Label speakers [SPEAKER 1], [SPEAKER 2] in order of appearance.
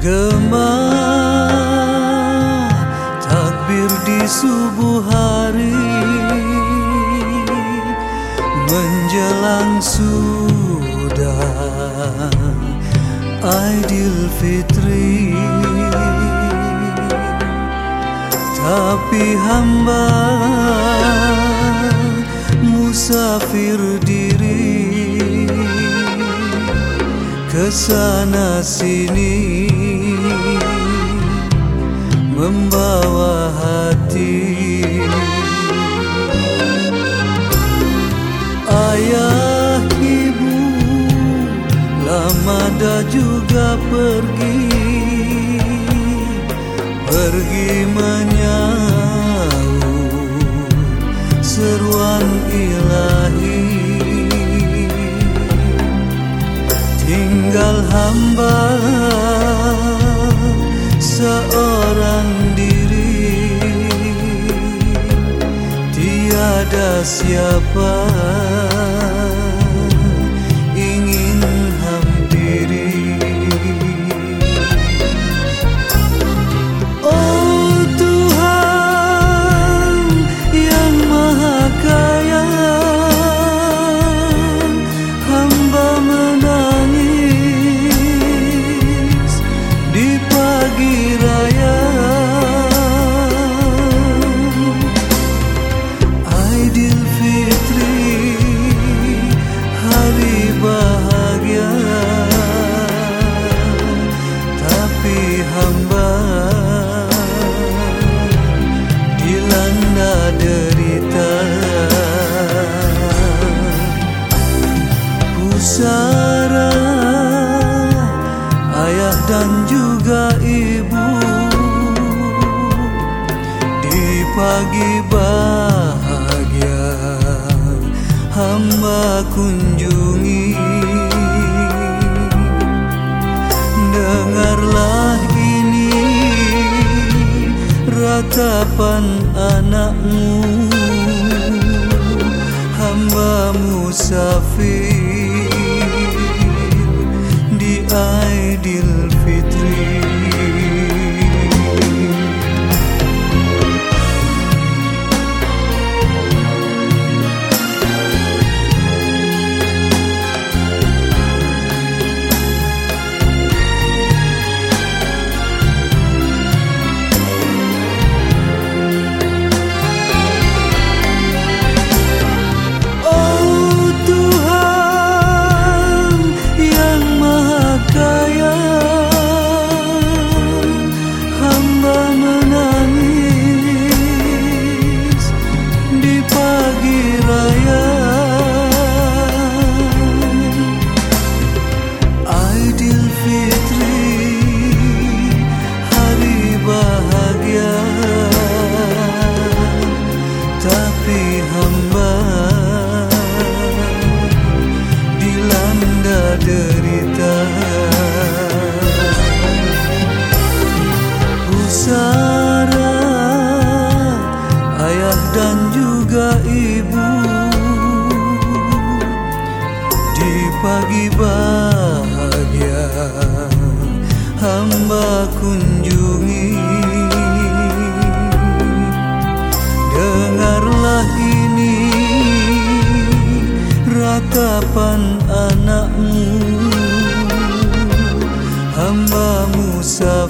[SPEAKER 1] bergema takbir di subuh hari menjelang sudah Aidil Fitri. Tapi hamba musafir diri ke sana sini membawa hati. Ayah ibu lama dah juga pergi. Pergi menyaut seruan ilahi. Tinggal hamba seorang tiada siapa pusara ayah dan juga ibu. Di pagi bahagia hamba kunjungi. Dengarlah ini ratapan anakmu. Hamba musafir di Aidil ibu. Di pagi bahagia Hamba kunjungi. Dengarlah ini Ratapan anakmu. Hamba musafir